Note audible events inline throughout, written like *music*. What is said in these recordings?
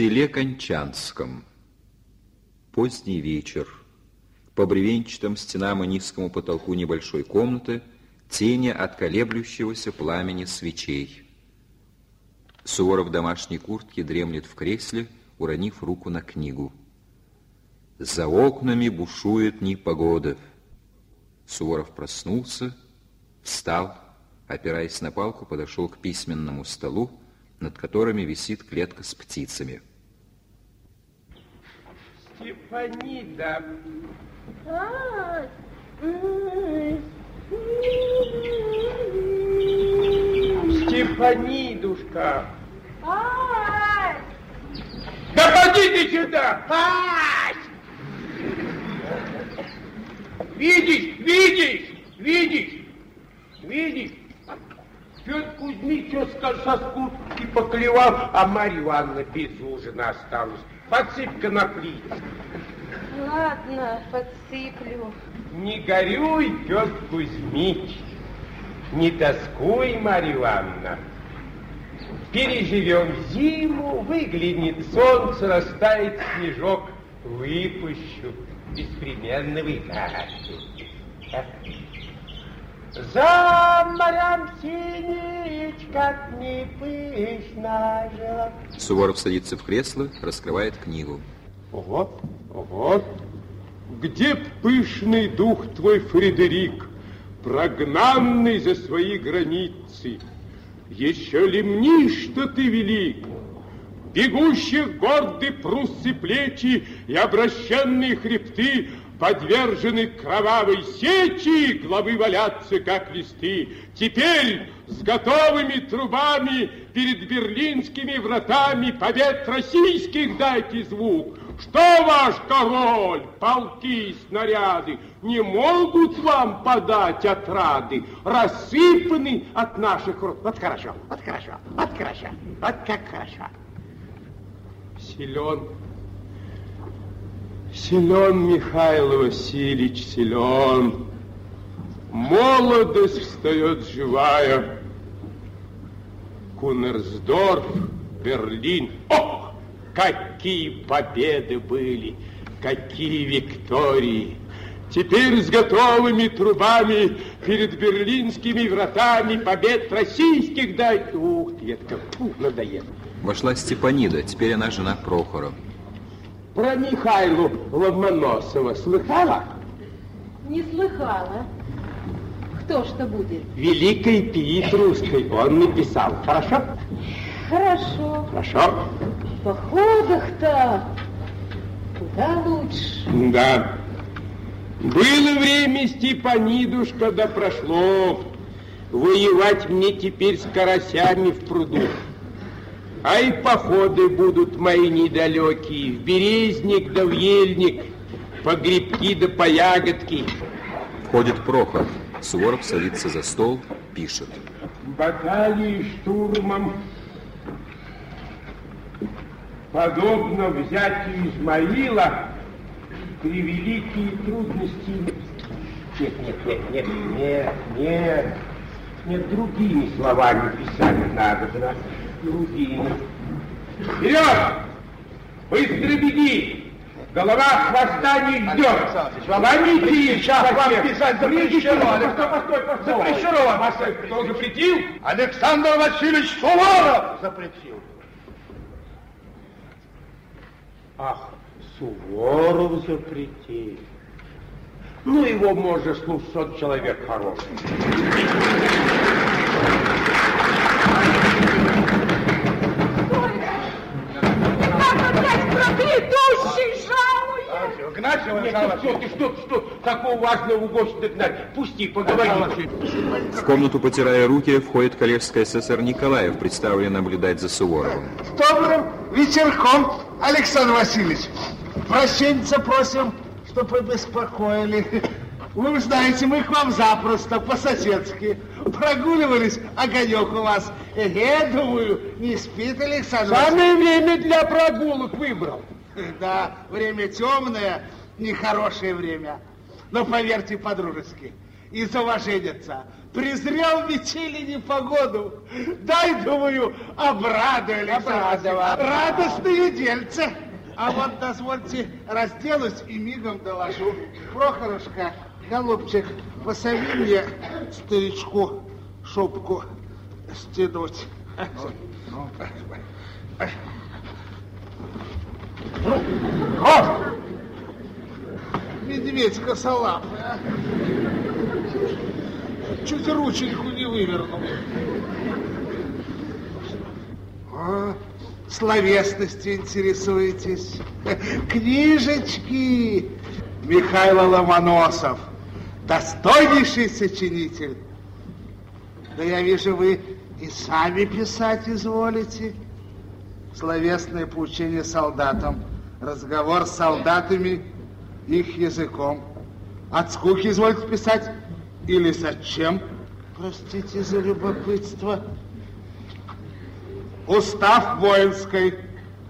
селе Кончанском. Поздний вечер. По бревенчатым стенам и низкому потолку небольшой комнаты тени от колеблющегося пламени свечей. Суворов в домашней куртке дремлет в кресле, уронив руку на книгу. За окнами бушует непогода. Суворов проснулся, встал, опираясь на палку, подошел к письменному столу, над которыми висит клетка с птицами. Степанида. Степанидушка. Да поди ты сюда! Ай! Видишь, видишь, видишь, видишь? Петр Кузьмич что со скутки поклевал, а Марья Ивановна без ужина осталась. Подсыпь-ка на плитку. Ладно, подсыплю. Не горюй, Петр Кузьмич, не тоскуй, Марья Ивановна. Переживем зиму, выглянет солнце, растает снежок, выпущу, беспременно вытащу. За морям синич, как не пышна жила. Суворов садится в кресло, раскрывает книгу. Вот, вот, где пышный дух твой, Фредерик, прогнанный за свои границы? Еще ли мне, что ты велик? Бегущих горды пруссы плечи и обращенные хребты подвержены кровавой сечи, главы валятся, как листы. Теперь с готовыми трубами перед берлинскими вратами побед российских дайте звук. Что ваш король, полки и снаряды не могут вам подать отрады, рассыпаны от наших рук. Вот хорошо, вот хорошо, вот хорошо, вот как хорошо. Силен, силен Михаил Васильевич, силен. Молодость встает живая. Кунерсдорф, Берлин. Ох, какие победы были, какие виктории. Теперь с готовыми трубами перед берлинскими вратами побед российских дать. Ух это фу, надоело. Вошла Степанида, теперь она жена Прохора. Про Михайлу Ломоносова слыхала? Не слыхала. Кто что будет? Великой певиц русской он написал. Хорошо? Хорошо. Хорошо. В походах-то куда лучше. Да. Было время, Степанидушка, да прошло. Воевать мне теперь с карасями в пруду. А и походы будут мои недалекие, в Березник да в Ельник, по грибки да по ягодки. Входит Прохор. Суворов садится за стол, пишет. Баталии штурмом, подобно взятию Измаила, при великие трудности... Нет, нет, нет, нет, нет, нет, нет, другими словами писать надо, да, другими. Вперед! Быстро беги! Голова хвоста не ждет. Ломите их! Сейчас вам писать запрещено. Постой, постой, постой. Запрещено вам. Кто запретил? Александр Васильевич Суворов запретил. Ах, Суворов запретил. Ну, его слушать, он человек хороший. Его, Нет, ты что, ты что, ты что, такого важного гостя гнать? Пусти, поговорите. В комнату, потирая руки, входит коллежский СССР Николаев, представленный наблюдать за Суворовым. С добрым вечерком, Александр Васильевич. Прощенца просим, что побеспокоили. Вы знаете, мы к вам запросто, по-соседски. Прогуливались, огонек у вас. Эге, думаю, не спит Александр? Самое время для прогулок выбрал. *laughs* Да, время темное, нехорошее время. Но поверьте по-дружески, из уваженца. Презрел метели непогоду. Дай, думаю, Александр Обрадовал. Радостные дельцы. А вот дозвольте разделаюсь и мигом доложу. Прохорошка, голубчик, посови мне старичку шубку стянуть. О! Медведь косолапый, а. Чуть рученьку не вывернул. О, словесностью интересуетесь. Книжечки. Михаил Ломоносов. Достойнейший сочинитель. Да я вижу, вы и сами писать изволите. Словесное поучение солдатам. Разговор с солдатами их языком. От скуки извольте писать? Или зачем? Простите за любопытство. Устав воинской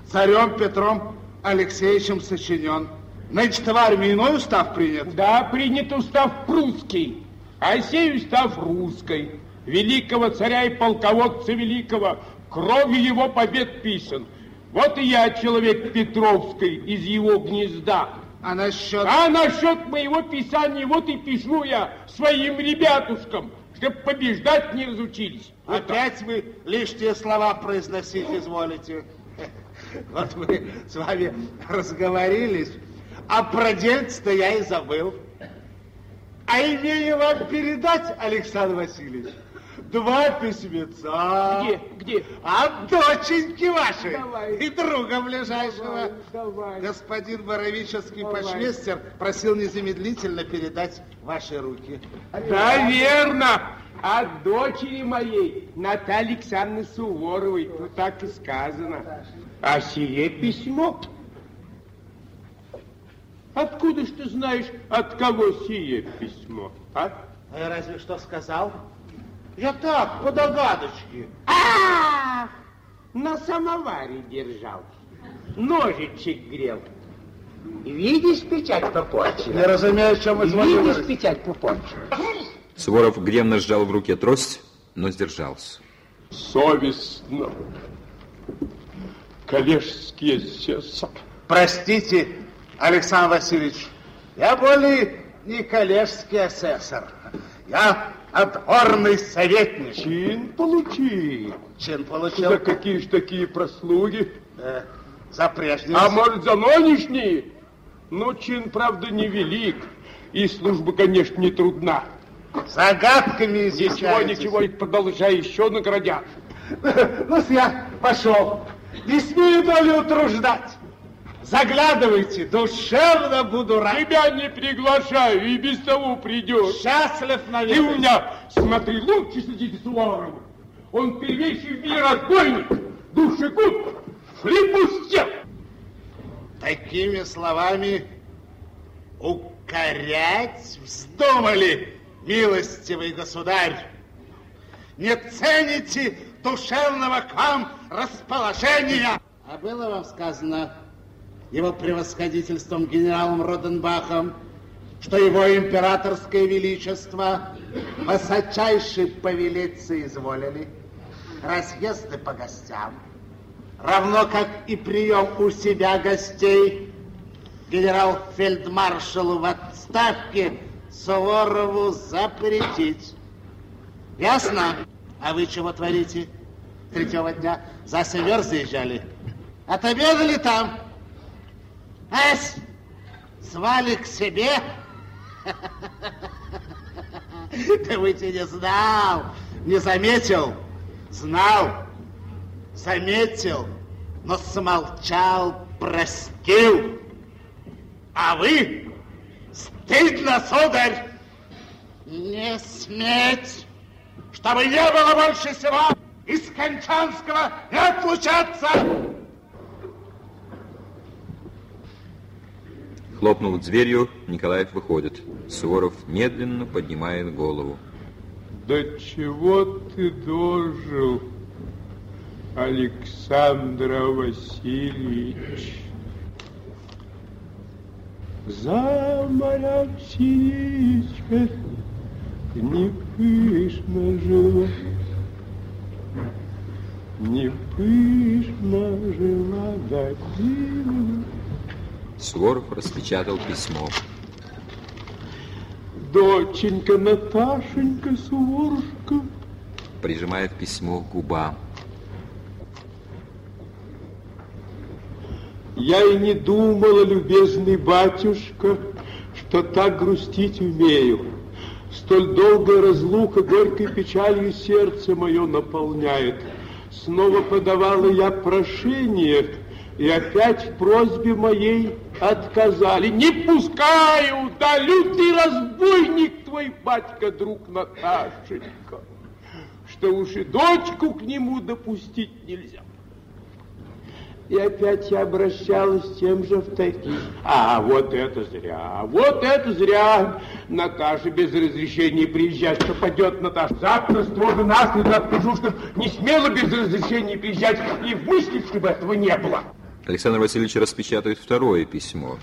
царем Петром Алексеевичем сочинен. Значит, в армии иной устав принят? Да, принят устав прусский, а сей устав русской. Великого царя и полководца великого, кровью его побед писан. Вот и я человек Петровской из его гнезда. А насчет... А насчет моего писания, вот и пишу я своим ребятушкам, чтобы побеждать не разучились. Вот так. Опять вы лишние слова произносить изволите. Вот мы с вами разговорились, а про дельце-то я и забыл. А имею вам передать, Александр Васильевич, два письмеца. Где? Где? От доченьки вашей Давай. и друга ближайшего. Давай. Господин Боровический Давай. почмейстер просил незамедлительно передать ваши руки. Да, верно. От дочери моей, Натальи Александровны Суворовой, тут так и сказано. А сие письмо? Откуда ж ты знаешь, от кого сие письмо, а? А я разве что сказал? Я так, по догадочке. А, на самоваре держал, ножичек грел. Видишь, печать Не попорчена. разумею, в чем изволил Видишь, печать попорчена. Суворов гневно сжал в руке трость, но сдержался. Совестно. Коллежские сеса. Простите, Александр Васильевич, я более не коллежский асессор. Я отборный советник. Чин получи. Чин За получил какие ж такие прослуги? э, за прежнюю. А может, за нынешние? Ну, чин, правда, невелик. И служба, конечно, не трудна. Загадками Ничего, изучаетесь. ничего, и продолжай, еще наградят. ну я пошел. Не смею долю утруждать. Заглядывайте, душевно буду рад. Тебя не приглашаю, и без того придешь. Счастлив, Ты наверное. у меня, смотри, лучше следи за Суворовым. Он первейший в мире разбойник, душегуб, флипустец. Такими словами укорять вздумали, милостивый государь. Не цените душевного к вам расположения. А было вам сказано его превосходительством генералом Роденбахом, что его императорское величество высочайше повелиться изволили разъезды по гостям, равно как и прием у себя гостей генерал-фельдмаршалу в отставке Суворову запретить. Ясно? А вы чего творите? Третьего дня за север заезжали. Отобедали там. Ась, звали к себе. Ты ведь и не знал, не заметил. Знал, заметил, но смолчал, простил. А вы, стыдно, сударь, не сметь, чтобы не было больше всего из Кончанского не отлучаться. Хлопнув дверью, Николаев выходит. Суворов медленно поднимает голову. Да чего ты дожил, Александр Васильевич? За моря синичка не пышно жила, не пышно жила година. Суворов распечатал письмо. Доченька Наташенька Суворушка. Прижимает письмо к губам. Я и не думала, любезный батюшка, что так грустить умею. Столь долгая разлука горькой печалью сердце мое наполняет. Снова подавала я прошение, и опять в просьбе моей отказали. Не пускаю, да лютый разбойник твой, батька, друг Наташенька, что уж и дочку к нему допустить нельзя. И опять я обращалась тем же в таких. А, вот это зря, вот это зря. Наташа без разрешения приезжать, что пойдет Наташа. Завтра строго наследно откажу, что не смело без разрешения приезжать. И в мыслях, чтобы этого не было. Александр Васильевич распечатает второе письмо.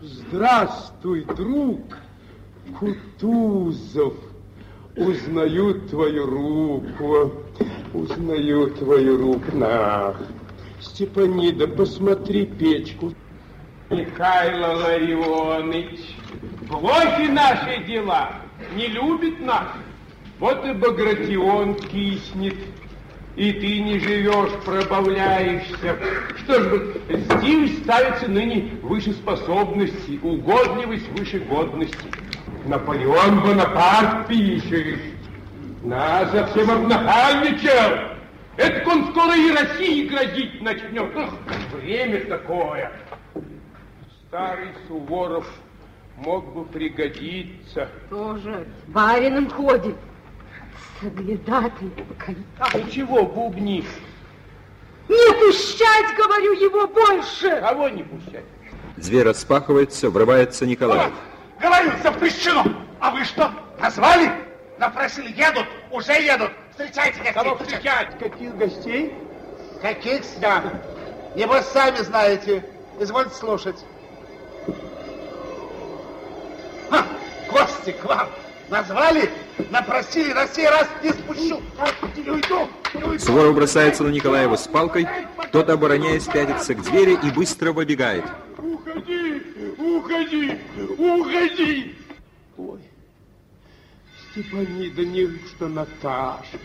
Здравствуй, друг Кутузов. Узнаю твою руку, узнаю твою руку. На, Степанида, посмотри печку. Михайло Ларионович, плохи наши дела, не любит нас. Вот и Багратион киснет, и ты не живешь, пробавляешься. Что ж, здесь ставится ныне выше способности, угодливость выше годности. Наполеон Бонапарт пишешь. На, совсем обнахальничал. Это он скоро и России грозить начнет. Ах, время такое. Старый Суворов мог бы пригодиться. Тоже барином ходит. Соглядатый А ты чего бубнишь? Не пущать, говорю, его больше. Кого не пущать? Дверь распахивается, врывается Николаев. Говорю, запрещено. А вы что, назвали? Напросили, едут, уже едут. Встречайте гостей. Кого встречать? Каких гостей? Каких? Да. Небось, сами знаете. Извольте слушать. Ха, гости к вам. Назвали, напросили, на сей раз не спущу. Не уйду, не уйду. Суворов бросается на Николаева с палкой, тот, обороняясь, пятится к двери и быстро выбегает. Уходи, уходи, уходи. Ой, Степанида, не что Наташа.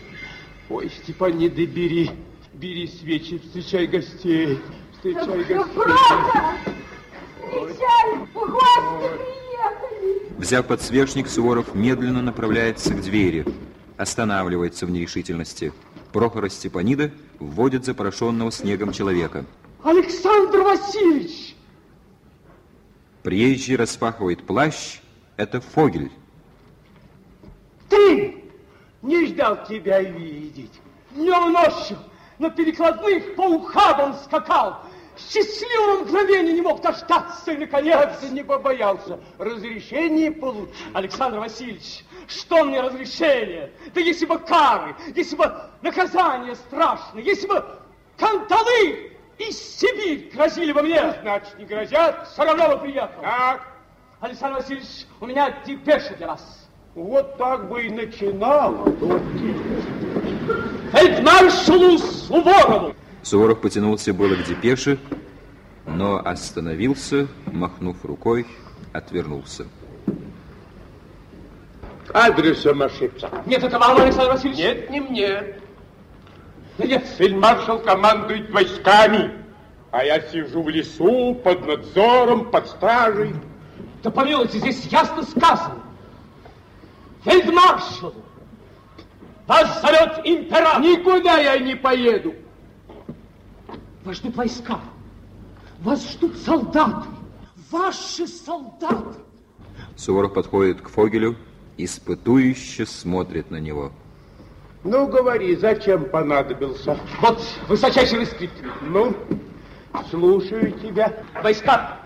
Ой, Степанида, бери, бери свечи, встречай гостей, встречай гостей. правда. Встречай, гости приехали. Взяв подсвечник, Суворов медленно направляется к двери. Останавливается в нерешительности. Прохор и Степанида вводят запорошенного снегом человека. Александр Васильевич! Приезжий распахивает плащ. Это Фогель. Ты! Не ждал тебя видеть. Днем и ночью на перекладных по ухабам скакал. Счастливого мгновения не мог дождаться и, наконец... не побоялся разрешение получить. Александр Васильевич, что мне разрешение? Да если бы кары, если бы наказание страшное, если бы канталы из Сибирь грозили бы мне, Значит, не грозят? все равно бы приехал. Так, Александр Васильевич, у меня депеша для вас. вот так бы и начинала. Фельдмаршалу Суворову. Суворов потянулся было к депеше, но остановился, махнув рукой, отвернулся. Адресом ошибся. Нет, это вам, Александр Васильевич? Нет, не мне. Да нет. Фельдмаршал командует войсками, а я сижу в лесу под надзором, под стражей. Да помилуйте, здесь ясно сказано. Фельдмаршалу вас зовет император. Никуда я не поеду. Вас ждут войска. Вас ждут солдаты. Ваши солдаты. Суворов подходит к Фогелю, испытующе смотрит на него. Ну, говори, зачем понадобился? Вот высочайший рескрипт. Ну, слушаю тебя. Войска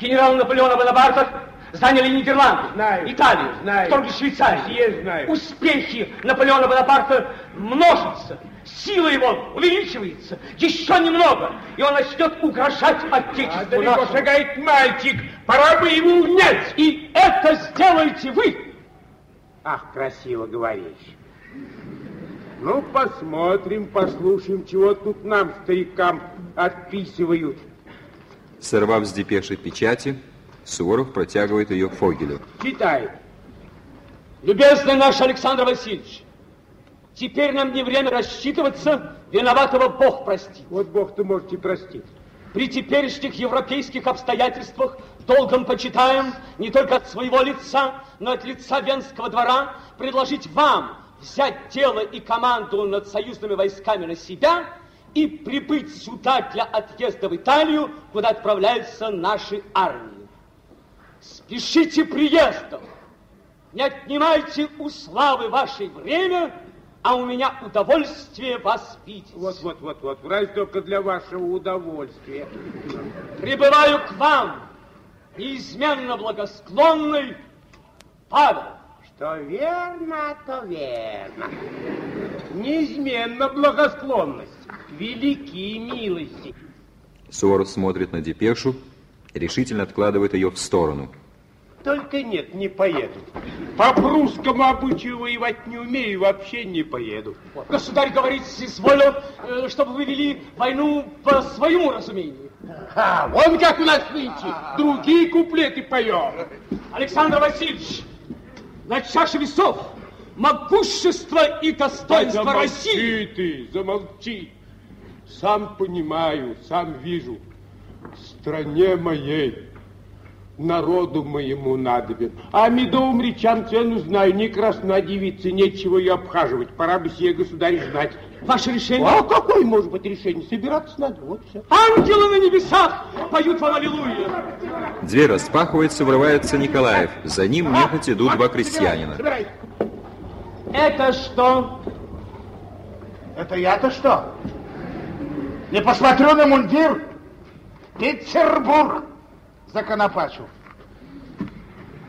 генерала Наполеона Бонапарта заняли Нидерланды, Знаю. Италию, Знаю. вторгли Швейцарию. Все знаю. Успехи Наполеона Бонапарта множатся, сила его увеличивается, еще немного, и он начнет угрожать А Отечеству далеко нашему. шагает мальчик, пора бы его унять. И это сделаете вы. Ах, красиво говоришь. Ну, посмотрим, послушаем, чего тут нам, старикам, отписывают. Сорвав с депеши печати, Суворов протягивает ее Фогелю. Читай. Любезный наш Александр Васильевич, теперь нам не время рассчитываться, виноватого Бог простит. Вот Бог-то можете простить. При теперешних европейских обстоятельствах долгом почитаем не только от своего лица, но от лица Венского двора предложить вам взять дело и команду над союзными войсками на себя и прибыть сюда для отъезда в Италию, куда отправляются наши армии. Спешите приездом, не отнимайте у славы вашей время, а у меня удовольствие вас видеть. Вот, вот, вот, вот. Врач только для вашего удовольствия. Прибываю к вам, неизменно благосклонный Павел. Что верно, то верно. Неизменно благосклонность. Великие милости. Суворов смотрит на депешу решительно откладывает ее в сторону. Только нет, не поеду. По прусскому обычаю воевать не умею, вообще не поеду. Государь говорит, изволил, э, чтобы вы вели войну по своему разумению. А, вон как у нас нынче. Другие куплеты поем. Александр Васильевич, на чаше весов могущество и достоинство замолчи России. ты, замолчи. Сам понимаю, сам вижу. Стране моей, народу моему надобен. А медовым речам цену знаю, не красна девица, нечего ее обхаживать. Пора бы сие государь знать. Ваше решение? А какое может быть решение? Собираться надо, вот все. Ангелы на небесах поют вам аллилуйя. Дверь распахивается, врывается Николаев. За ним нехоть идут два крестьянина. Собирай. Это что? Это я-то что? Не посмотрю на мундир. Петербург законопачу.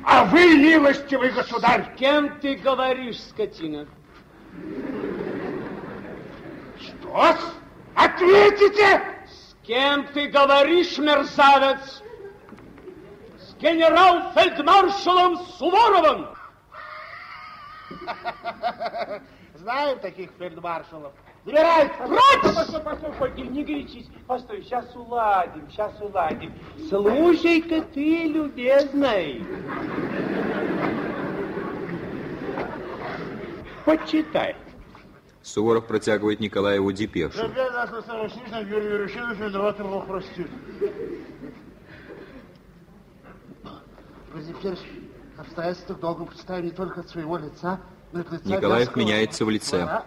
А вы, милостивый государь, С кем ты говоришь, скотина? что? Ответите! С кем ты говоришь, мерзавец? С генерал-фельдмаршалом Суворовым! *laughs* Знаем таких фельдмаршалов. Забирай! Постой, постой, постой, Фогель, не горячись. Постой, сейчас уладим, сейчас уладим. Слушай-ка ты, любезный. Почитай. Суворов протягивает Николаеву депешу. Обстоятельствах долго почитаю не только от своего лица, но и от лица Николаев меняется в лице.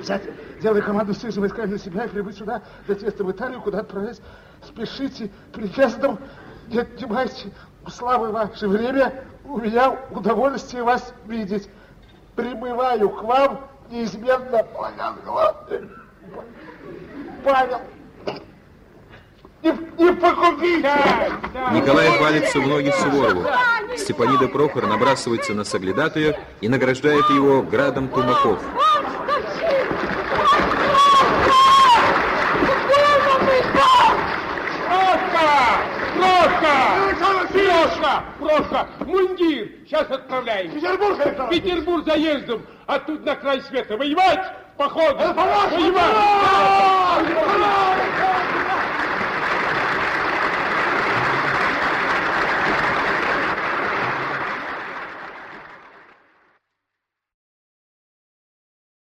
Взять, делай команду с этими войсками на себя и прибыть сюда, для отъезда в Италию, куда отправлять. Спешите приездом, не отнимайте славы ваше время, у меня удовольствие вас видеть. Прибываю к вам неизменно благосклонный Павел. Не, не погубите! Николаев валится в ноги Суворову. Степанида Прохор набрасывается на соглядатая и награждает его градом тумаков. Прошка! Прошка! Мундир! Сейчас отправляем. Петербург, Александр Петербург заездом, а тут на край света. Воевать? Походу! Это по-вашему! Воевать!